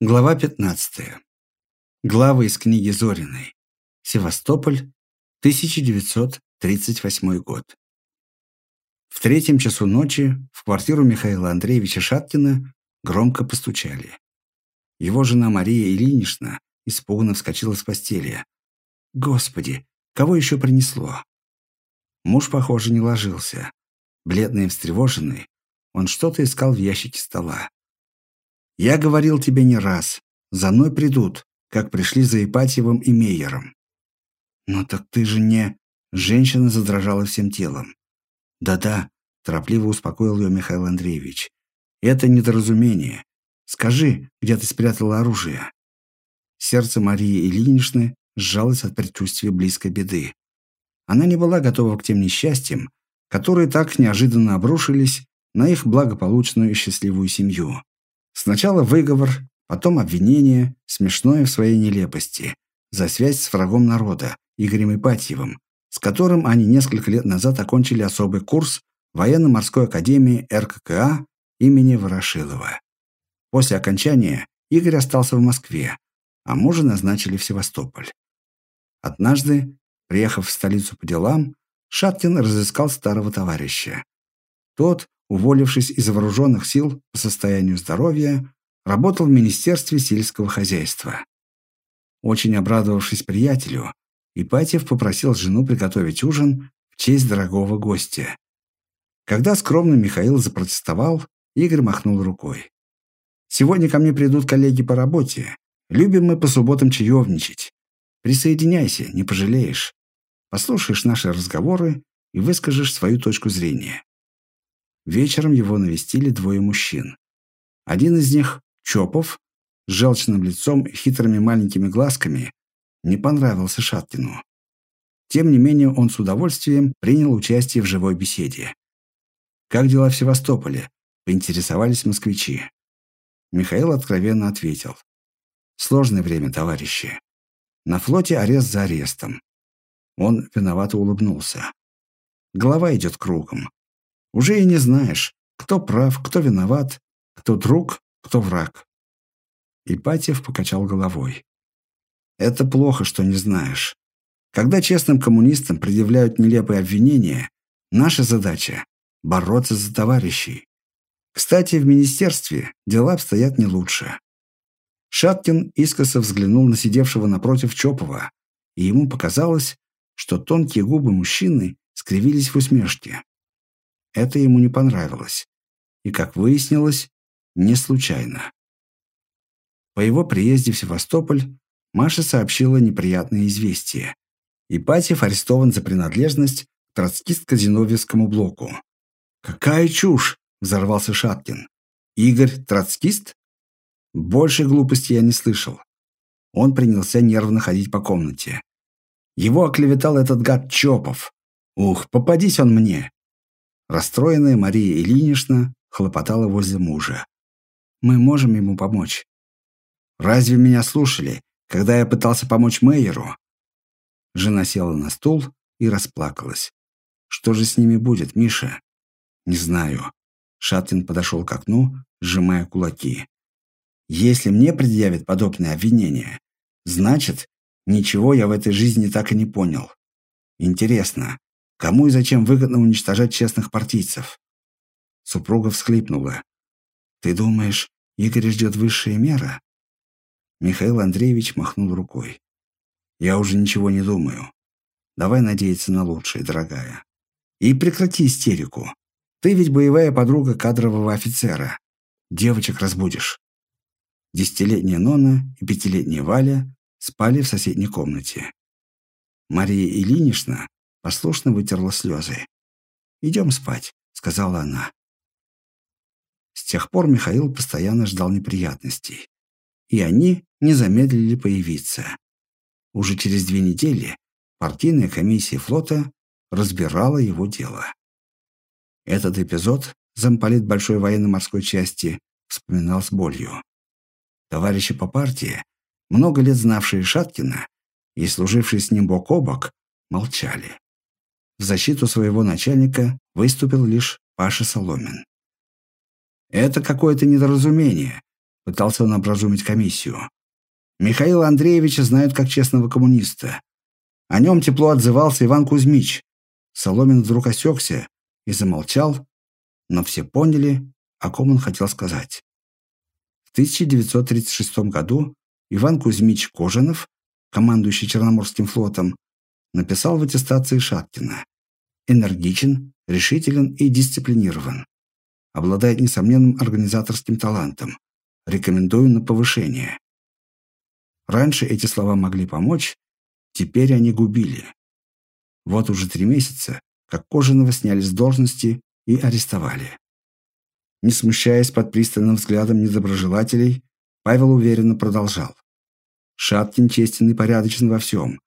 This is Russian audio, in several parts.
Глава 15. Глава из книги Зориной. Севастополь, 1938 год. В третьем часу ночи в квартиру Михаила Андреевича Шаткина громко постучали. Его жена Мария Ильинична испуганно вскочила с постели. «Господи, кого еще принесло?» Муж, похоже, не ложился. Бледный и встревоженный, он что-то искал в ящике стола. Я говорил тебе не раз. За мной придут, как пришли за Ипатьевым и Мейером. Но так ты же не... Женщина задрожала всем телом. Да-да, торопливо успокоил ее Михаил Андреевич. Это недоразумение. Скажи, где ты спрятала оружие? Сердце Марии Ильиничны сжалось от предчувствия близкой беды. Она не была готова к тем несчастьям, которые так неожиданно обрушились на их благополучную и счастливую семью. Сначала выговор, потом обвинение, смешное в своей нелепости, за связь с врагом народа, Игорем Ипатьевым, с которым они несколько лет назад окончили особый курс военно-морской академии РККА имени Ворошилова. После окончания Игорь остался в Москве, а мужа назначили в Севастополь. Однажды, приехав в столицу по делам, Шаткин разыскал старого товарища. Тот уволившись из вооруженных сил по состоянию здоровья, работал в Министерстве сельского хозяйства. Очень обрадовавшись приятелю, Ипатьев попросил жену приготовить ужин в честь дорогого гостя. Когда скромный Михаил запротестовал, Игорь махнул рукой. «Сегодня ко мне придут коллеги по работе. Любим мы по субботам чаевничать. Присоединяйся, не пожалеешь. Послушаешь наши разговоры и выскажешь свою точку зрения. Вечером его навестили двое мужчин. Один из них, Чопов, с желчным лицом и хитрыми маленькими глазками, не понравился Шаткину. Тем не менее, он с удовольствием принял участие в живой беседе. «Как дела в Севастополе?» – поинтересовались москвичи. Михаил откровенно ответил. «Сложное время, товарищи. На флоте арест за арестом». Он виновато улыбнулся. Голова идет кругом. Уже и не знаешь, кто прав, кто виноват, кто друг, кто враг. Ипатьев покачал головой. Это плохо, что не знаешь. Когда честным коммунистам предъявляют нелепые обвинения, наша задача – бороться за товарищей. Кстати, в министерстве дела обстоят не лучше. Шаткин искоса взглянул на сидевшего напротив Чопова, и ему показалось, что тонкие губы мужчины скривились в усмешке. Это ему не понравилось. И, как выяснилось, не случайно. По его приезде в Севастополь Маша сообщила неприятное известие. Ипатьев арестован за принадлежность к троцкист-казиновецкому блоку. «Какая чушь!» – взорвался Шаткин. «Игорь троцкист?» Больше глупости я не слышал. Он принялся нервно ходить по комнате. Его оклеветал этот гад Чопов. Ух, попадись он мне. Расстроенная Мария Ильинична хлопотала возле мужа. «Мы можем ему помочь». «Разве меня слушали, когда я пытался помочь Мейеру?» Жена села на стул и расплакалась. «Что же с ними будет, Миша?» «Не знаю». Шаткин подошел к окну, сжимая кулаки. «Если мне предъявят подобное обвинение, значит, ничего я в этой жизни так и не понял. Интересно, Кому и зачем выгодно уничтожать честных партийцев? Супруга всхлипнула. Ты думаешь, Игорь ждет высшая мера? Михаил Андреевич махнул рукой. Я уже ничего не думаю. Давай надеяться на лучшее, дорогая. И прекрати истерику. Ты ведь боевая подруга кадрового офицера. Девочек разбудишь. Десятилетняя Нона и пятилетняя Валя спали в соседней комнате. Мария Ильинична послушно вытерла слезы. «Идем спать», — сказала она. С тех пор Михаил постоянно ждал неприятностей. И они не замедлили появиться. Уже через две недели партийная комиссия флота разбирала его дело. Этот эпизод замполит большой военно-морской части вспоминал с болью. Товарищи по партии, много лет знавшие Шаткина и служившие с ним бок о бок, молчали. В защиту своего начальника выступил лишь Паша Соломин. «Это какое-то недоразумение», Пытался он образумить комиссию. Михаила Андреевича знают как честного коммуниста. О нем тепло отзывался Иван Кузьмич. Соломин вдруг осекся и замолчал, но все поняли, о ком он хотел сказать. В 1936 году Иван Кузьмич Кожанов, командующий Черноморским флотом, написал в аттестации Шаткина «Энергичен, решителен и дисциплинирован. Обладает несомненным организаторским талантом. Рекомендую на повышение». Раньше эти слова могли помочь, теперь они губили. Вот уже три месяца, как Кожаного сняли с должности и арестовали. Не смущаясь под пристальным взглядом недоброжелателей, Павел уверенно продолжал. Шаткин честен и порядочен во всем.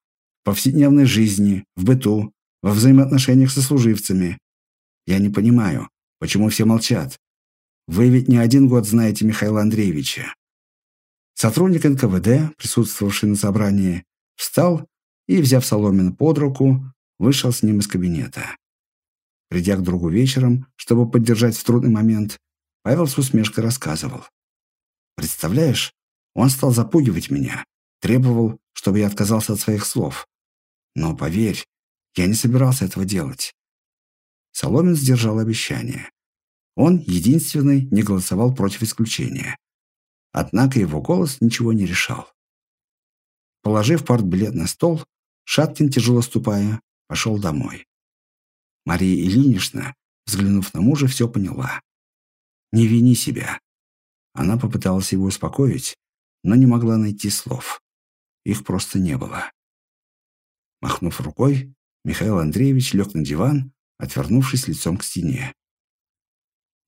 Повседневной жизни, в быту, во взаимоотношениях со служивцами. Я не понимаю, почему все молчат. Вы ведь не один год знаете Михаила Андреевича. Сотрудник НКВД, присутствовавший на собрании, встал и, взяв Соломина под руку, вышел с ним из кабинета. Придя к другу вечером, чтобы поддержать в трудный момент, Павел с усмешкой рассказывал. «Представляешь, он стал запугивать меня, требовал, чтобы я отказался от своих слов. Но, поверь, я не собирался этого делать». Соломин сдержал обещание. Он, единственный, не голосовал против исключения. Однако его голос ничего не решал. Положив партбилет на стол, Шаткин, тяжело ступая, пошел домой. Мария Ильинична, взглянув на мужа, все поняла. Не вини себя. Она попыталась его успокоить, но не могла найти слов. Их просто не было. Махнув рукой, Михаил Андреевич лег на диван, отвернувшись лицом к стене.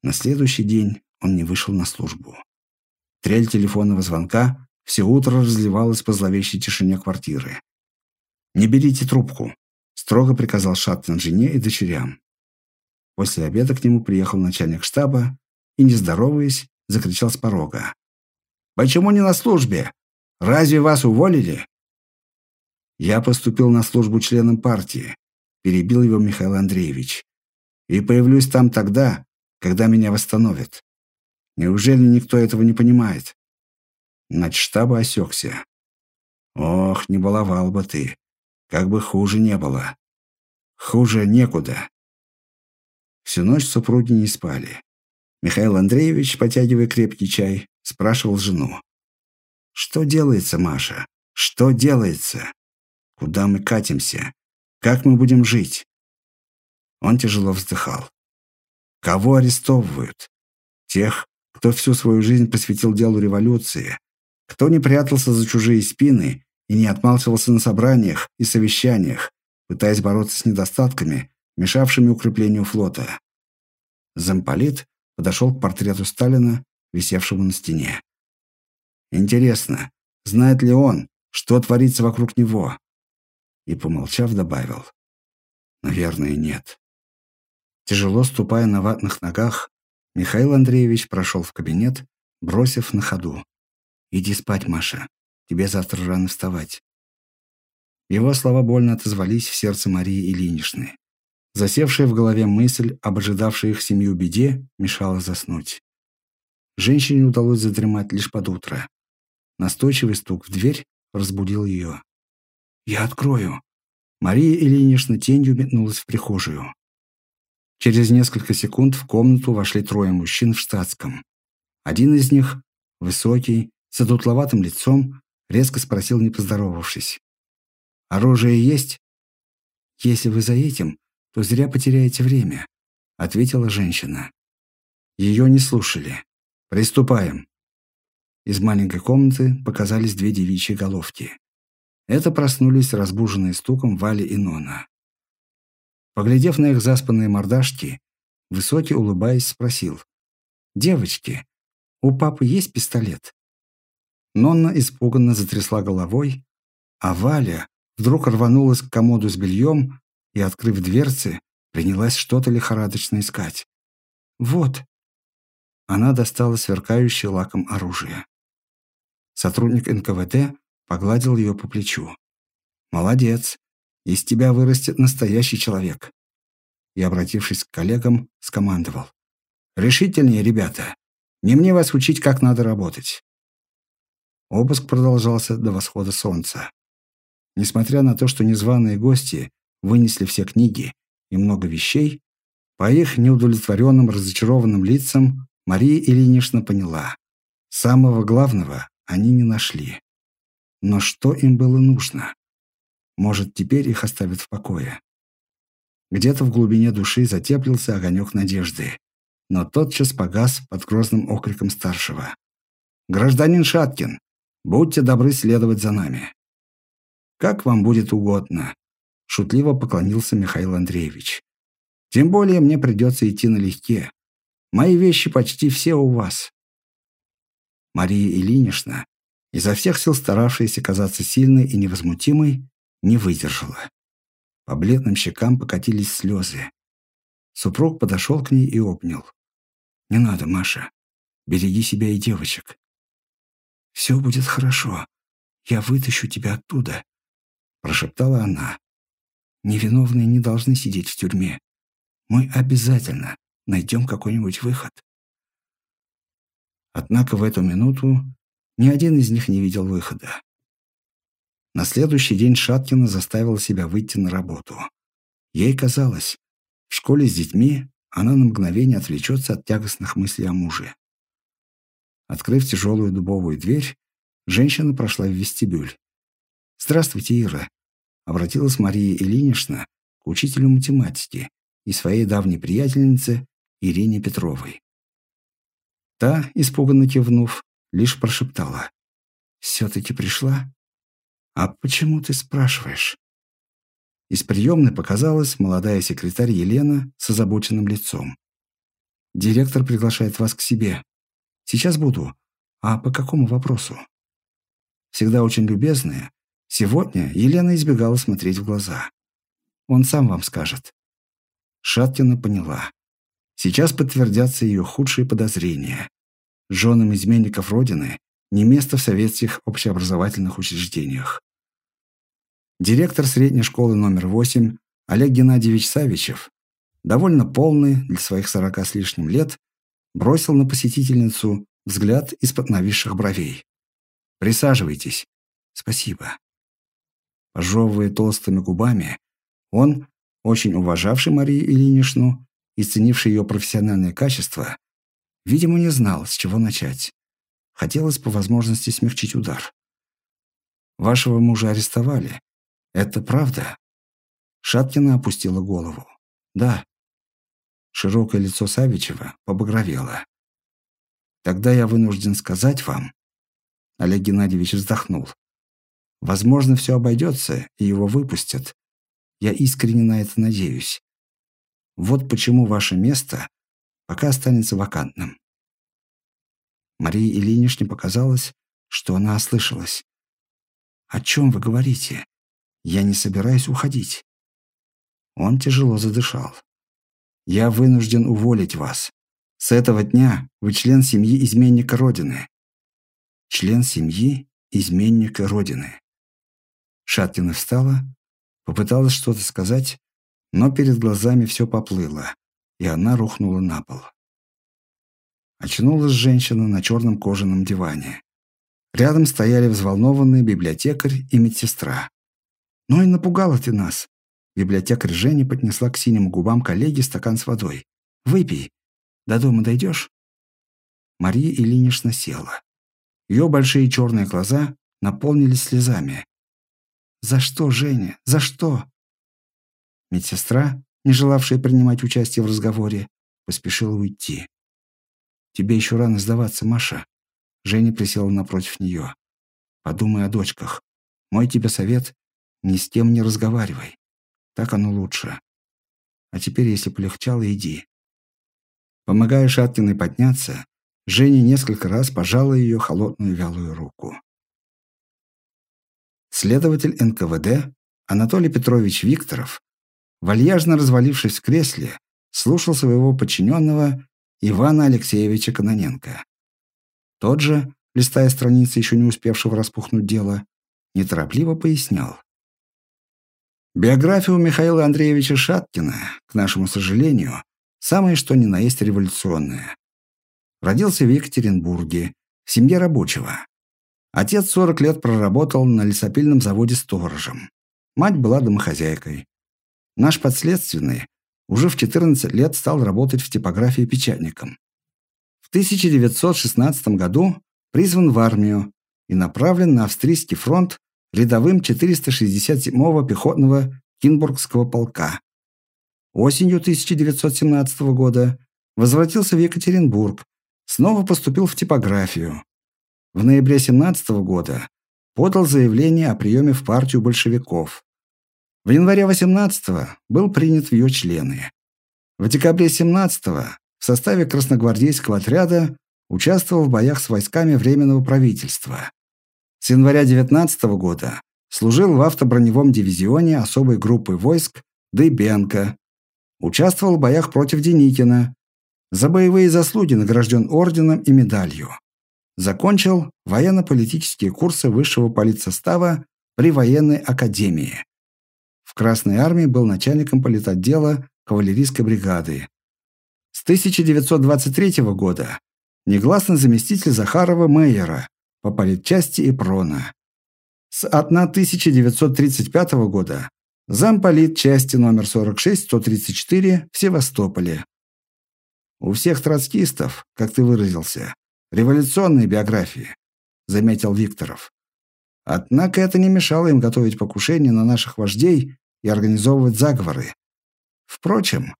На следующий день он не вышел на службу. Трель телефонного звонка все утро разливалась по зловещей тишине квартиры. «Не берите трубку», – строго приказал Шаттен жене и дочерям. После обеда к нему приехал начальник штаба и, не здороваясь, закричал с порога. «Почему не на службе? Разве вас уволили?» «Я поступил на службу членом партии», – перебил его Михаил Андреевич. «И появлюсь там тогда, когда меня восстановят. Неужели никто этого не понимает?» Начштаба осекся. «Ох, не баловал бы ты. Как бы хуже не было. Хуже некуда». Всю ночь супруги не спали. Михаил Андреевич, потягивая крепкий чай, спрашивал жену. «Что делается, Маша? Что делается? Куда мы катимся? Как мы будем жить?» Он тяжело вздыхал. «Кого арестовывают? Тех, кто всю свою жизнь посвятил делу революции, кто не прятался за чужие спины и не отмалчивался на собраниях и совещаниях, пытаясь бороться с недостатками, мешавшими укреплению флота. Замполит подошел к портрету Сталина, висевшему на стене. Интересно, знает ли он, что творится вокруг него? И, помолчав, добавил. Наверное, нет. Тяжело ступая на ватных ногах, Михаил Андреевич прошел в кабинет, бросив на ходу. «Иди спать, Маша. Тебе завтра рано вставать». Его слова больно отозвались в сердце Марии Ильиничны. Засевшая в голове мысль об ожидавшей их семью беде мешала заснуть. Женщине удалось задремать лишь под утро. Настойчивый стук в дверь разбудил ее. «Я открою!» Мария Ильинична тенью метнулась в прихожую. Через несколько секунд в комнату вошли трое мужчин в штатском. Один из них, высокий, с одутловатым лицом, резко спросил, не поздоровавшись. «Оружие есть?» «Если вы за этим, то зря потеряете время», — ответила женщина. Ее не слушали. «Приступаем». Из маленькой комнаты показались две девичьи головки. Это проснулись, разбуженные стуком Вали и Нона. Поглядев на их заспанные мордашки, Высокий, улыбаясь, спросил. «Девочки, у папы есть пистолет?» Нонна испуганно затрясла головой, а Валя вдруг рванулась к комоду с бельем и, открыв дверцы, принялась что-то лихорадочно искать. «Вот!» Она достала сверкающее лаком оружие. Сотрудник НКВД погладил ее по плечу. «Молодец! Из тебя вырастет настоящий человек!» И, обратившись к коллегам, скомандовал. «Решительнее, ребята! Не мне вас учить, как надо работать. Обыск продолжался до восхода солнца. Несмотря на то, что незваные гости вынесли все книги и много вещей, по их неудовлетворенным, разочарованным лицам Мария Ильинична поняла. Самого главного они не нашли. Но что им было нужно? Может, теперь их оставят в покое? Где-то в глубине души затеплился огонек надежды, но тотчас погас под грозным окриком старшего. «Гражданин Шаткин, будьте добры следовать за нами». «Как вам будет угодно», — шутливо поклонился Михаил Андреевич. «Тем более мне придется идти налегке. Мои вещи почти все у вас». Мария Ильинична, изо всех сил старавшаяся казаться сильной и невозмутимой, не выдержала. По бледным щекам покатились слезы. Супруг подошел к ней и обнял. «Не надо, Маша. Береги себя и девочек. Все будет хорошо. Я вытащу тебя оттуда», — прошептала она. «Невиновные не должны сидеть в тюрьме. Мы обязательно найдем какой-нибудь выход». Однако в эту минуту ни один из них не видел выхода. На следующий день Шаткина заставила себя выйти на работу. Ей казалось, в школе с детьми она на мгновение отвлечется от тягостных мыслей о муже. Открыв тяжелую дубовую дверь, женщина прошла в вестибюль. «Здравствуйте, Ира», — обратилась Мария Ильинична к учителю математики и своей давней приятельнице Ирине Петровой. Та, испуганно кивнув, лишь прошептала. «Все-таки пришла?» «А почему ты спрашиваешь?» Из приемной показалась молодая секретарь Елена с озабоченным лицом. «Директор приглашает вас к себе. Сейчас буду. А по какому вопросу?» Всегда очень любезная, сегодня Елена избегала смотреть в глаза. Он сам вам скажет. Шаткина поняла. Сейчас подтвердятся ее худшие подозрения. Женам изменников Родины не место в советских общеобразовательных учреждениях. Директор средней школы номер 8 Олег Геннадьевич Савичев, довольно полный для своих сорока с лишним лет, бросил на посетительницу взгляд из-под нависших бровей. «Присаживайтесь». «Спасибо». Пожевывая толстыми губами, он, очень уважавший Марию Ильиничну и ценивший ее профессиональные качества, видимо, не знал, с чего начать. Хотелось по возможности смягчить удар. «Вашего мужа арестовали», «Это правда?» Шаткина опустила голову. «Да». Широкое лицо Савичева побагровело. «Тогда я вынужден сказать вам...» Олег Геннадьевич вздохнул. «Возможно, все обойдется, и его выпустят. Я искренне на это надеюсь. Вот почему ваше место пока останется вакантным». Марии Ильиничне показалось, что она ослышалась. «О чем вы говорите? Я не собираюсь уходить». Он тяжело задышал. «Я вынужден уволить вас. С этого дня вы член семьи изменника Родины». «Член семьи изменника Родины». Шаткина встала, попыталась что-то сказать, но перед глазами все поплыло, и она рухнула на пол. Очнулась женщина на черном кожаном диване. Рядом стояли взволнованные библиотекарь и медсестра. «Ну и напугала ты нас!» Библиотекарь Женя поднесла к синим губам коллеги стакан с водой. «Выпей. До дома дойдешь?» Мария Ильинична села. Ее большие черные глаза наполнились слезами. «За что, Женя? За что?» Медсестра, не желавшая принимать участие в разговоре, поспешила уйти. «Тебе еще рано сдаваться, Маша». Женя присела напротив нее. «Подумай о дочках. Мой тебе совет ни с кем не разговаривай. Так оно лучше. А теперь, если полегчало, иди. Помогая Шаткиной подняться, Женя несколько раз пожала ее холодную вялую руку. Следователь НКВД Анатолий Петрович Викторов, вальяжно развалившись в кресле, слушал своего подчиненного Ивана Алексеевича Кононенко. Тот же, листая страницы еще не успевшего распухнуть дела, неторопливо пояснял. Биография у Михаила Андреевича Шаткина, к нашему сожалению, самое что ни на есть революционная. Родился в Екатеринбурге, в семье рабочего. Отец 40 лет проработал на лесопильном заводе сторожем. Мать была домохозяйкой. Наш подследственный уже в 14 лет стал работать в типографии печатником. В 1916 году призван в армию и направлен на австрийский фронт рядовым 467-го пехотного Кинбургского полка. Осенью 1917 года возвратился в Екатеринбург, снова поступил в типографию. В ноябре 17 года подал заявление о приеме в партию большевиков. В январе 18 был принят в ее члены. В декабре 17 в составе красногвардейского отряда участвовал в боях с войсками Временного правительства. С января 19 года служил в автоброневом дивизионе особой группы войск Дыбенко. Участвовал в боях против Деникина. За боевые заслуги награжден орденом и медалью. Закончил военно-политические курсы высшего политсостава при военной академии. В Красной армии был начальником политотдела кавалерийской бригады. С 1923 года негласный заместитель Захарова Мейера по политчасти и прона. С 1935 года замполит части номер 46-134 в Севастополе. У всех троцкистов, как ты выразился, революционные биографии, заметил Викторов. Однако это не мешало им готовить покушения на наших вождей и организовывать заговоры. Впрочем,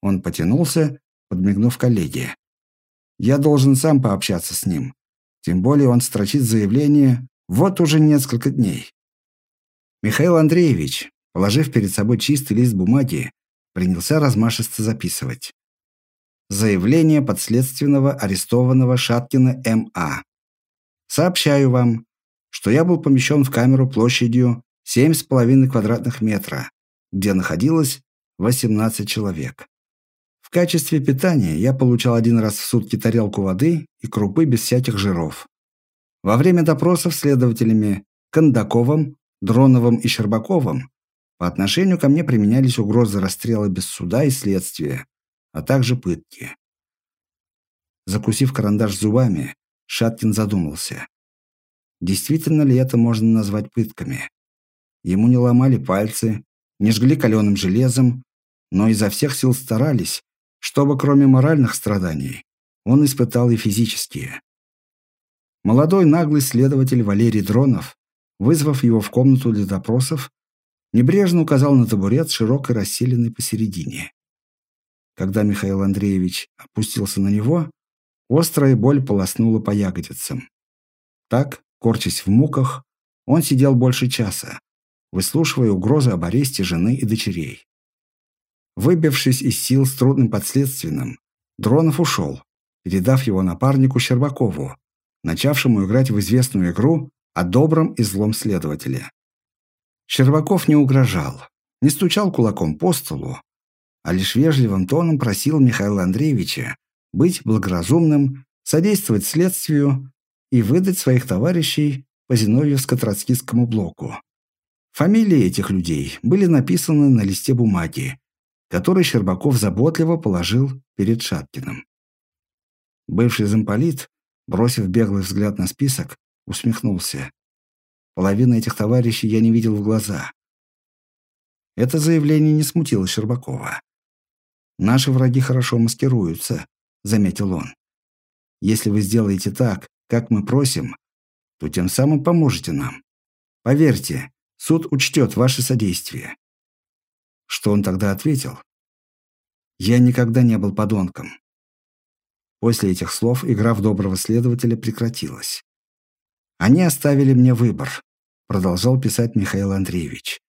он потянулся, подмигнув коллеге. Я должен сам пообщаться с ним. Тем более он строчит заявление вот уже несколько дней. Михаил Андреевич, положив перед собой чистый лист бумаги, принялся размашисто записывать. Заявление подследственного арестованного Шаткина М.А. Сообщаю вам, что я был помещен в камеру площадью 7,5 квадратных метра, где находилось 18 человек. В качестве питания я получал один раз в сутки тарелку воды и крупы без всяких жиров. Во время допросов следователями Кондаковым, Дроновым и Щербаковым по отношению ко мне применялись угрозы расстрела без суда и следствия, а также пытки. Закусив карандаш зубами, Шаткин задумался. Действительно ли это можно назвать пытками? Ему не ломали пальцы, не жгли каленым железом, но изо всех сил старались, чтобы кроме моральных страданий он испытал и физические. Молодой наглый следователь Валерий Дронов, вызвав его в комнату для допросов, небрежно указал на табурет, широко расселенный посередине. Когда Михаил Андреевич опустился на него, острая боль полоснула по ягодицам. Так, корчась в муках, он сидел больше часа, выслушивая угрозы об аресте жены и дочерей. Выбившись из сил с трудным подследственным, Дронов ушел, передав его напарнику Щербакову, начавшему играть в известную игру о добром и злом следователе. Щербаков не угрожал, не стучал кулаком по столу, а лишь вежливым тоном просил Михаила Андреевича быть благоразумным, содействовать следствию и выдать своих товарищей по Зиновьевско-Троцкистскому блоку. Фамилии этих людей были написаны на листе бумаги, который Щербаков заботливо положил перед Шаткиным. Бывший замполит, бросив беглый взгляд на список, усмехнулся. Половины этих товарищей я не видел в глаза. Это заявление не смутило Щербакова. «Наши враги хорошо маскируются», — заметил он. «Если вы сделаете так, как мы просим, то тем самым поможете нам. Поверьте, суд учтет ваше содействие. Что он тогда ответил? «Я никогда не был подонком». После этих слов игра в доброго следователя прекратилась. «Они оставили мне выбор», — продолжал писать Михаил Андреевич.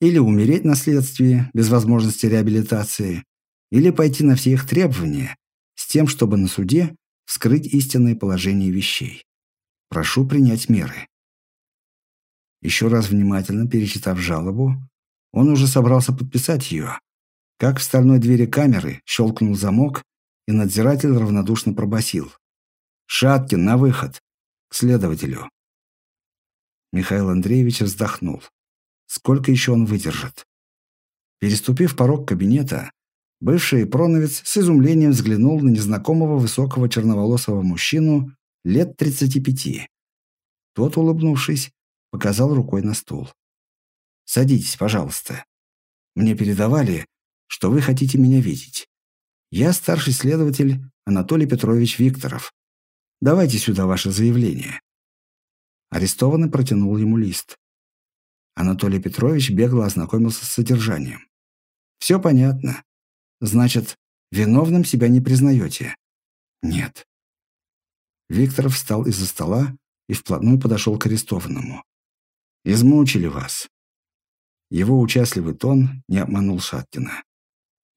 «Или умереть на следствии, без возможности реабилитации, или пойти на все их требования, с тем, чтобы на суде вскрыть истинное положение вещей. Прошу принять меры». Еще раз внимательно перечитав жалобу, он уже собрался подписать ее, как в стальной двери камеры щелкнул замок, и надзиратель равнодушно пробасил: «Шаткин, на выход! К следователю!» Михаил Андреевич вздохнул. Сколько еще он выдержит? Переступив порог кабинета, Бывший проновец с изумлением взглянул на незнакомого высокого черноволосого мужчину лет 35. Тот, улыбнувшись, показал рукой на стул. «Садитесь, пожалуйста. Мне передавали, что вы хотите меня видеть. Я старший следователь Анатолий Петрович Викторов. Давайте сюда ваше заявление». Арестованный протянул ему лист. Анатолий Петрович бегло ознакомился с содержанием. «Все понятно. Значит, виновным себя не признаете?» «Нет». Викторов встал из-за стола и вплотную подошел к арестованному. «Измучили вас». Его участливый тон не обманул Шаткина.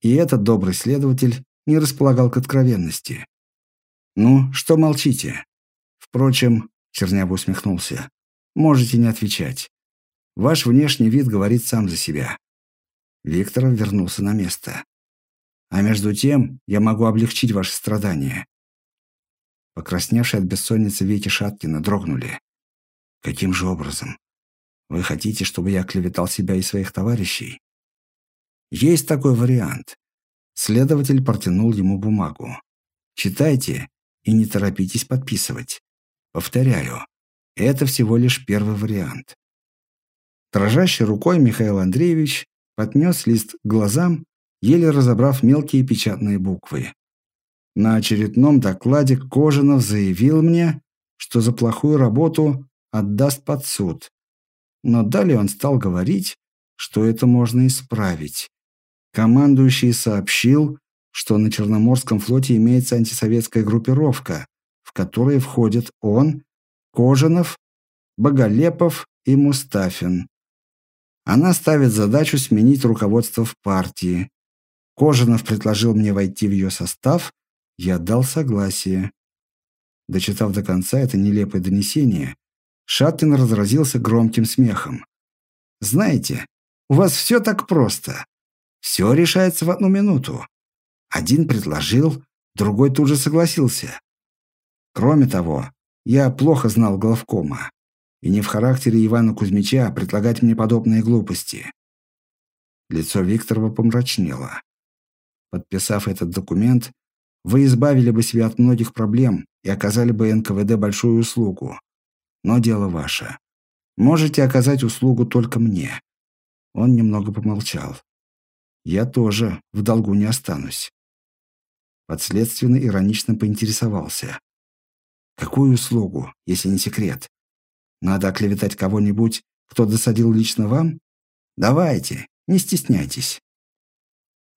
И этот добрый следователь не располагал к откровенности. «Ну, что молчите?» Впрочем, Чернява усмехнулся. «Можете не отвечать. Ваш внешний вид говорит сам за себя». Викторов вернулся на место. «А между тем я могу облегчить ваши страдания». Покрасневшие от бессонницы веки Шаткина дрогнули. «Каким же образом? Вы хотите, чтобы я клеветал себя и своих товарищей?» «Есть такой вариант». Следователь протянул ему бумагу. «Читайте и не торопитесь подписывать. Повторяю, это всего лишь первый вариант. Дрожащей рукой Михаил Андреевич поднес лист к глазам, еле разобрав мелкие печатные буквы. На очередном докладе Кожинов заявил мне, что за плохую работу отдаст под суд. Но далее он стал говорить, что это можно исправить. Командующий сообщил, что на Черноморском флоте имеется антисоветская группировка, в которой входят он, Кожинов, Боголепов и Мустафин. Она ставит задачу сменить руководство в партии. Кожанов предложил мне войти в ее состав, я дал согласие. Дочитав до конца это нелепое донесение, Шаткин разразился громким смехом. «Знаете, у вас все так просто. Все решается в одну минуту. Один предложил, другой тут же согласился. Кроме того, я плохо знал главкома. И не в характере Ивана Кузьмича предлагать мне подобные глупости. Лицо Викторова помрачнело. Подписав этот документ, вы избавили бы себя от многих проблем и оказали бы НКВД большую услугу. Но дело ваше. Можете оказать услугу только мне. Он немного помолчал. Я тоже в долгу не останусь. Подследственный иронично поинтересовался. Какую услугу, если не секрет? Надо оклеветать кого-нибудь, кто досадил лично вам? Давайте, не стесняйтесь.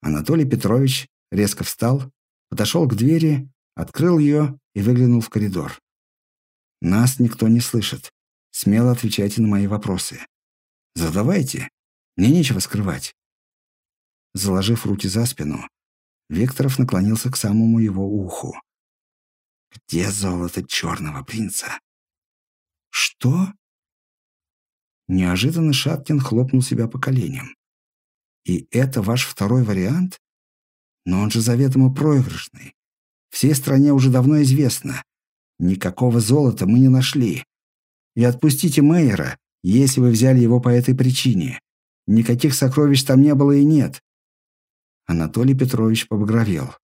Анатолий Петрович резко встал, подошел к двери, открыл ее и выглянул в коридор. Нас никто не слышит. Смело отвечайте на мои вопросы. Задавайте. Мне нечего скрывать. Заложив руки за спину, Викторов наклонился к самому его уху. «Где золото черного принца?» «Что?» Неожиданно Шаткин хлопнул себя по коленям. «И это ваш второй вариант? Но он же заведомо проигрышный. Всей стране уже давно известно. Никакого золота мы не нашли. И отпустите Мейера, если вы взяли его по этой причине. Никаких сокровищ там не было и нет». Анатолий Петрович побагровел.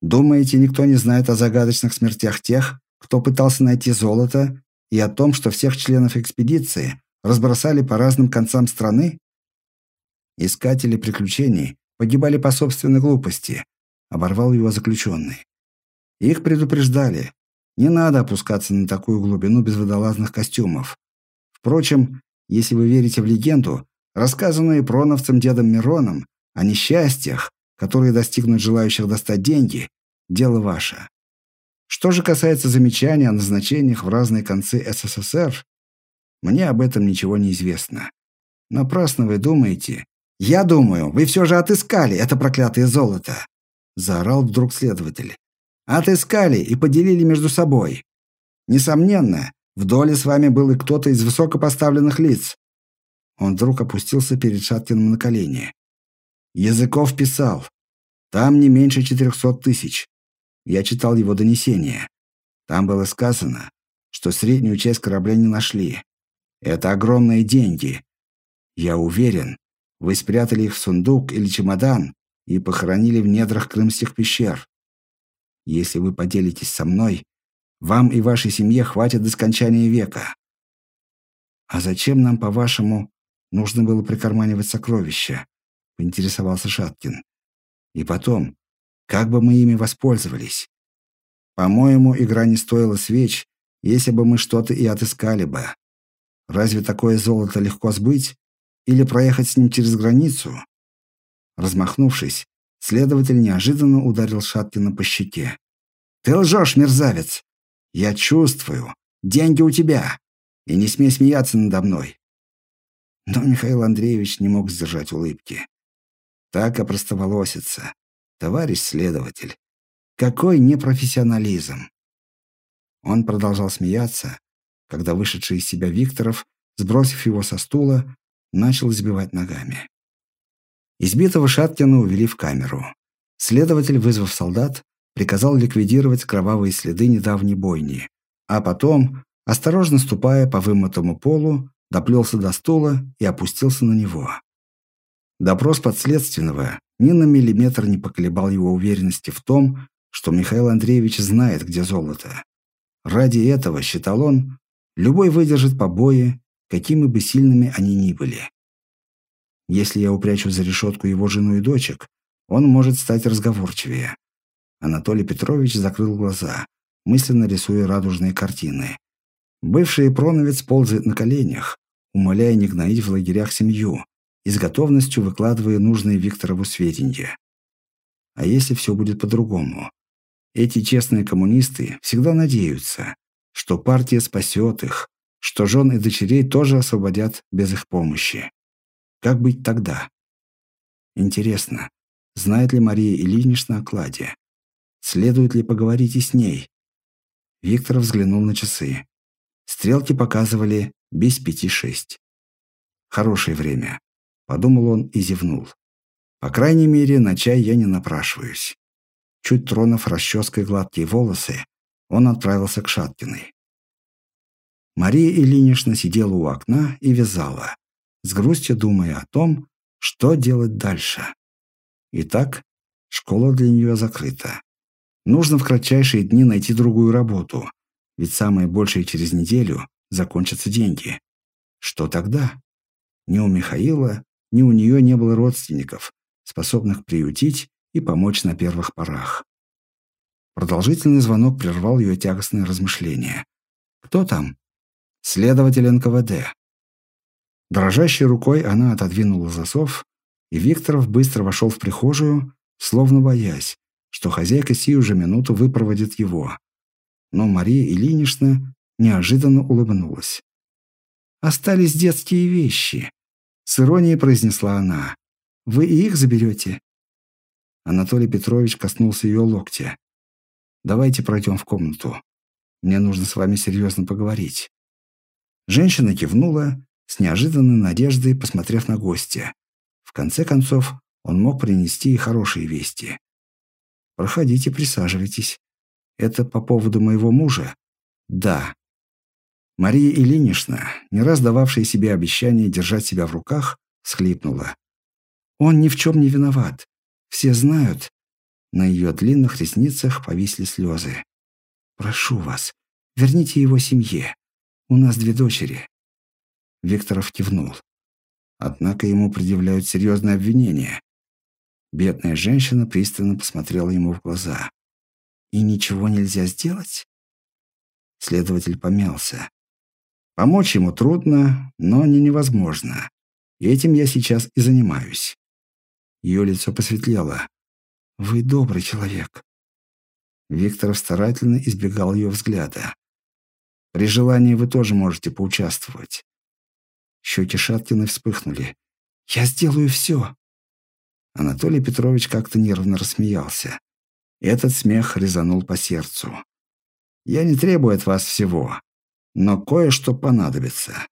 «Думаете, никто не знает о загадочных смертях тех, кто пытался найти золото и о том, что всех членов экспедиции разбросали по разным концам страны? Искатели приключений погибали по собственной глупости, оборвал его заключенный. Их предупреждали. Не надо опускаться на такую глубину без водолазных костюмов. Впрочем, если вы верите в легенду, рассказанную проновцем дедом Мироном, о несчастьях, которые достигнут желающих достать деньги, дело ваше. Что же касается замечаний о назначениях в разные концы СССР, мне об этом ничего не известно. Напрасно вы думаете. Я думаю, вы все же отыскали это проклятое золото, заорал вдруг следователь. Отыскали и поделили между собой. Несомненно, в доле с вами был и кто-то из высокопоставленных лиц. Он вдруг опустился перед Шаткиным на колени. Языков писал. Там не меньше четырехсот тысяч. Я читал его донесение. Там было сказано, что среднюю часть корабля не нашли. Это огромные деньги. Я уверен, вы спрятали их в сундук или чемодан, и похоронили в недрах крымских пещер. Если вы поделитесь со мной, вам и вашей семье хватит до скончания века. А зачем нам, по-вашему, нужно было прикарманивать сокровища? Поинтересовался Шаткин. И потом, как бы мы ими воспользовались? По-моему, игра не стоила свеч, если бы мы что-то и отыскали бы. Разве такое золото легко сбыть? Или проехать с ним через границу? Размахнувшись, следователь неожиданно ударил Шаткина по щеке. «Ты лжешь, мерзавец! Я чувствую. Деньги у тебя. И не смей смеяться надо мной». Но Михаил Андреевич не мог сдержать улыбки. Так опростоволосится. Товарищ следователь. Какой непрофессионализм. Он продолжал смеяться, когда вышедший из себя Викторов, сбросив его со стула, начал избивать ногами. Избитого Шаткина увели в камеру. Следователь, вызвав солдат, приказал ликвидировать кровавые следы недавней бойни, а потом, осторожно ступая по вымытому полу, доплелся до стула и опустился на него. Допрос подследственного ни на миллиметр не поколебал его уверенности в том, что Михаил Андреевич знает, где золото. Ради этого, считал он, любой выдержит побои, какими бы сильными они ни были. Если я упрячу за решетку его жену и дочек, он может стать разговорчивее. Анатолий Петрович закрыл глаза, мысленно рисуя радужные картины. Бывший проновец ползает на коленях, умоляя не гнобить в лагерях семью и с готовностью выкладывая нужные Викторову сведения. А если все будет по-другому? Эти честные коммунисты всегда надеются, что партия спасет их, что жен и дочерей тоже освободят без их помощи. Как быть тогда? Интересно, знает ли Мария Ильинична о кладе? Следует ли поговорить и с ней? Виктор взглянул на часы. Стрелки показывали без пяти шесть. Хорошее время, подумал он и зевнул. По крайней мере, на чай я не напрашиваюсь. Чуть тронув расческой гладкие волосы, он отправился к Шаткиной. Мария Ильинична сидела у окна и вязала с грустью думая о том, что делать дальше. Итак, школа для нее закрыта. Нужно в кратчайшие дни найти другую работу, ведь самое большее через неделю закончатся деньги. Что тогда? Ни у Михаила, ни у нее не было родственников, способных приютить и помочь на первых порах. Продолжительный звонок прервал ее тягостное размышление. «Кто там?» «Следователь НКВД. Дрожащей рукой она отодвинула засов, и Викторов быстро вошел в прихожую, словно боясь, что хозяйка сию же минуту выпроводит его. Но Мария Ильинична неожиданно улыбнулась. «Остались детские вещи», — с иронией произнесла она. «Вы и их заберете?» Анатолий Петрович коснулся ее локтя. «Давайте пройдем в комнату. Мне нужно с вами серьезно поговорить». Женщина кивнула с неожиданной надеждой посмотрев на гостя. В конце концов, он мог принести и хорошие вести. «Проходите, присаживайтесь. Это по поводу моего мужа?» «Да». Мария Ильинична, не раз дававшая себе обещание держать себя в руках, схлипнула. «Он ни в чем не виноват. Все знают». На ее длинных ресницах повисли слезы. «Прошу вас, верните его семье. У нас две дочери. Викторов кивнул. Однако ему предъявляют серьезное обвинение. Бедная женщина пристально посмотрела ему в глаза. «И ничего нельзя сделать?» Следователь помялся. «Помочь ему трудно, но не невозможно. Этим я сейчас и занимаюсь». Ее лицо посветлело. «Вы добрый человек». Викторов старательно избегал ее взгляда. «При желании вы тоже можете поучаствовать. Щеки Шаткина вспыхнули. «Я сделаю все!» Анатолий Петрович как-то нервно рассмеялся. Этот смех резанул по сердцу. «Я не требую от вас всего, но кое-что понадобится».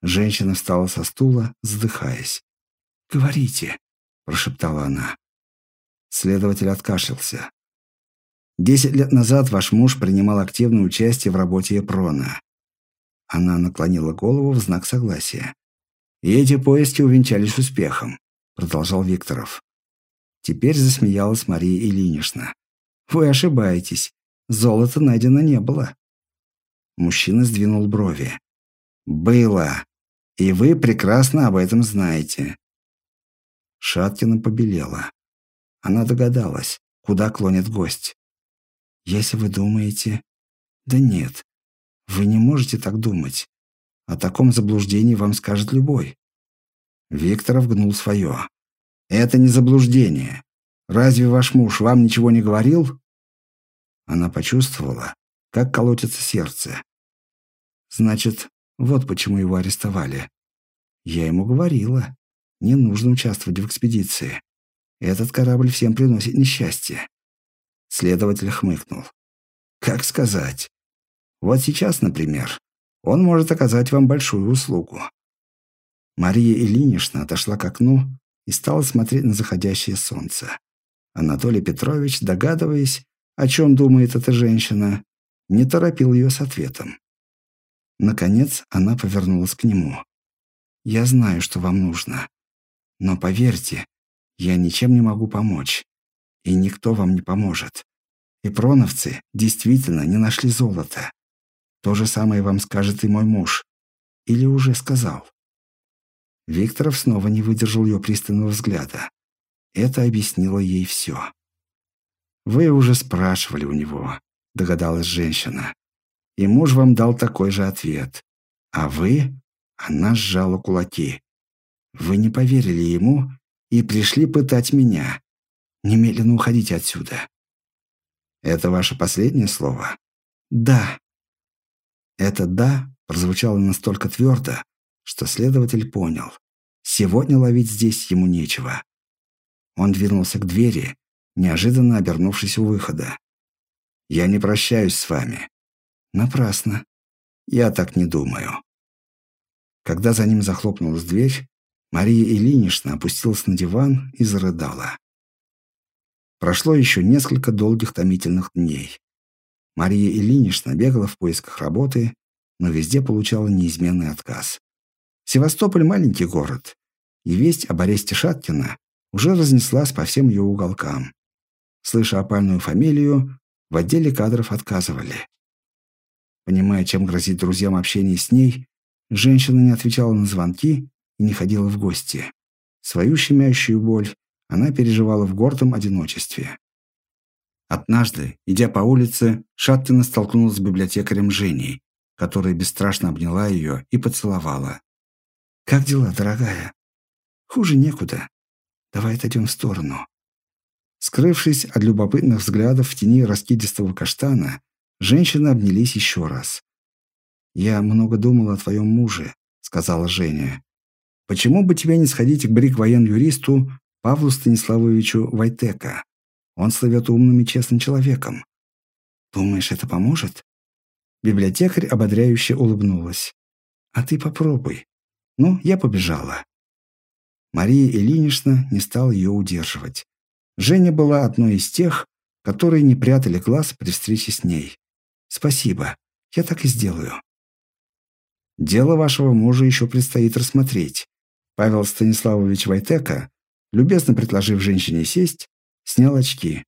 Женщина встала со стула, задыхаясь. «Говорите», – прошептала она. Следователь откашлялся. «Десять лет назад ваш муж принимал активное участие в работе Эпрона. Она наклонила голову в знак согласия. «И эти поиски увенчались успехом», — продолжал Викторов. Теперь засмеялась Мария Ильинична. «Вы ошибаетесь. Золота найдено не было». Мужчина сдвинул брови. «Было. И вы прекрасно об этом знаете». Шаткина побелела. Она догадалась, куда клонит гость. «Если вы думаете...» «Да нет, вы не можете так думать. О таком заблуждении вам скажет любой». Викторов гнул свое. Это не заблуждение. Разве ваш муж вам ничего не говорил? Она почувствовала, как колотится сердце. Значит, вот почему его арестовали. Я ему говорила, не нужно участвовать в экспедиции. Этот корабль всем приносит несчастье. Следователь хмыкнул. Как сказать? Вот сейчас, например, он может оказать вам большую услугу. Мария Ильинична отошла к окну и стала смотреть на заходящее солнце. Анатолий Петрович, догадываясь, о чем думает эта женщина, не торопил ее с ответом. Наконец она повернулась к нему. «Я знаю, что вам нужно. Но поверьте, я ничем не могу помочь. И никто вам не поможет. И проновцы действительно не нашли золота. То же самое вам скажет и мой муж. Или уже сказал. Викторов снова не выдержал ее пристального взгляда. Это объяснило ей все. «Вы уже спрашивали у него», — догадалась женщина. «И муж вам дал такой же ответ. А вы...» — она сжала кулаки. «Вы не поверили ему и пришли пытать меня. Немедленно уходите отсюда». «Это ваше последнее слово?» «Да». Это «да» прозвучало настолько твердо, что следователь понял. Сегодня ловить здесь ему нечего. Он двинулся к двери, неожиданно обернувшись у выхода. «Я не прощаюсь с вами». «Напрасно. Я так не думаю». Когда за ним захлопнулась дверь, Мария Ильинична опустилась на диван и зарыдала. Прошло еще несколько долгих томительных дней. Мария Ильинична бегала в поисках работы, но везде получала неизменный отказ. Севастополь – маленький город, и весть об аресте Шаткина уже разнеслась по всем ее уголкам. Слыша опальную фамилию, в отделе кадров отказывали. Понимая, чем грозит друзьям общение с ней, женщина не отвечала на звонки и не ходила в гости. Свою щемящую боль она переживала в гордом одиночестве. Однажды, идя по улице, Шаткина столкнулась с библиотекарем Женей, которая бесстрашно обняла ее и поцеловала. «Как дела, дорогая?» «Хуже некуда. Давай отойдем в сторону». Скрывшись от любопытных взглядов в тени раскидистого каштана, женщины обнялись еще раз. «Я много думала о твоем муже», — сказала Женя. «Почему бы тебе не сходить к брик-воен-юристу Павлу Станиславовичу Вайтека? Он славет умным и честным человеком. Думаешь, это поможет?» Библиотекарь ободряюще улыбнулась. «А ты попробуй. Ну, я побежала. Мария Ильинична не стала ее удерживать. Женя была одной из тех, которые не прятали глаз при встрече с ней. «Спасибо, я так и сделаю». «Дело вашего мужа еще предстоит рассмотреть». Павел Станиславович Вайтека, любезно предложив женщине сесть, снял очки.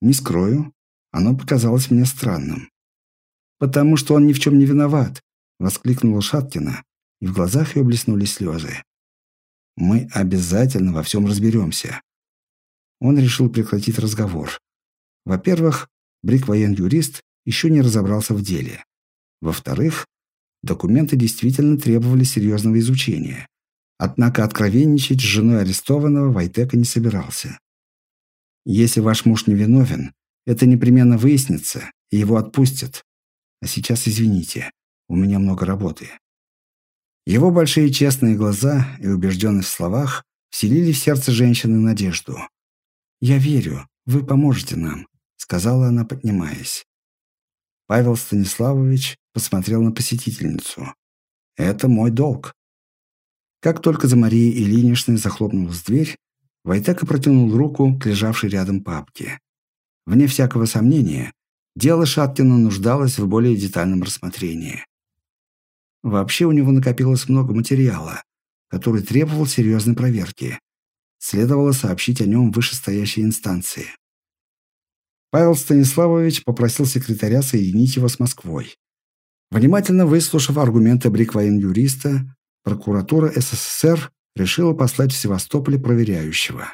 «Не скрою, оно показалось мне странным». «Потому что он ни в чем не виноват», — воскликнула Шаткина, и в глазах ее блеснули слезы. «Мы обязательно во всем разберемся». Он решил прекратить разговор. Во-первых, брик-воен-юрист еще не разобрался в деле. Во-вторых, документы действительно требовали серьезного изучения. Однако откровенничать с женой арестованного Вайтека не собирался. «Если ваш муж невиновен, это непременно выяснится, и его отпустят. А сейчас извините, у меня много работы». Его большие честные глаза и убежденность в словах вселили в сердце женщины надежду. «Я верю, вы поможете нам», — сказала она, поднимаясь. Павел Станиславович посмотрел на посетительницу. «Это мой долг». Как только за Марией Ильиничной захлопнулась дверь, Войтека протянул руку к лежавшей рядом папке. Вне всякого сомнения, дело Шаткина нуждалось в более детальном рассмотрении. Вообще у него накопилось много материала, который требовал серьезной проверки. следовало сообщить о нем вышестоящей инстанции. Павел Станиславович попросил секретаря соединить его с Москвой. Внимательно выслушав аргументы бриквоен-юриста, прокуратура СССР решила послать в Севастополь проверяющего.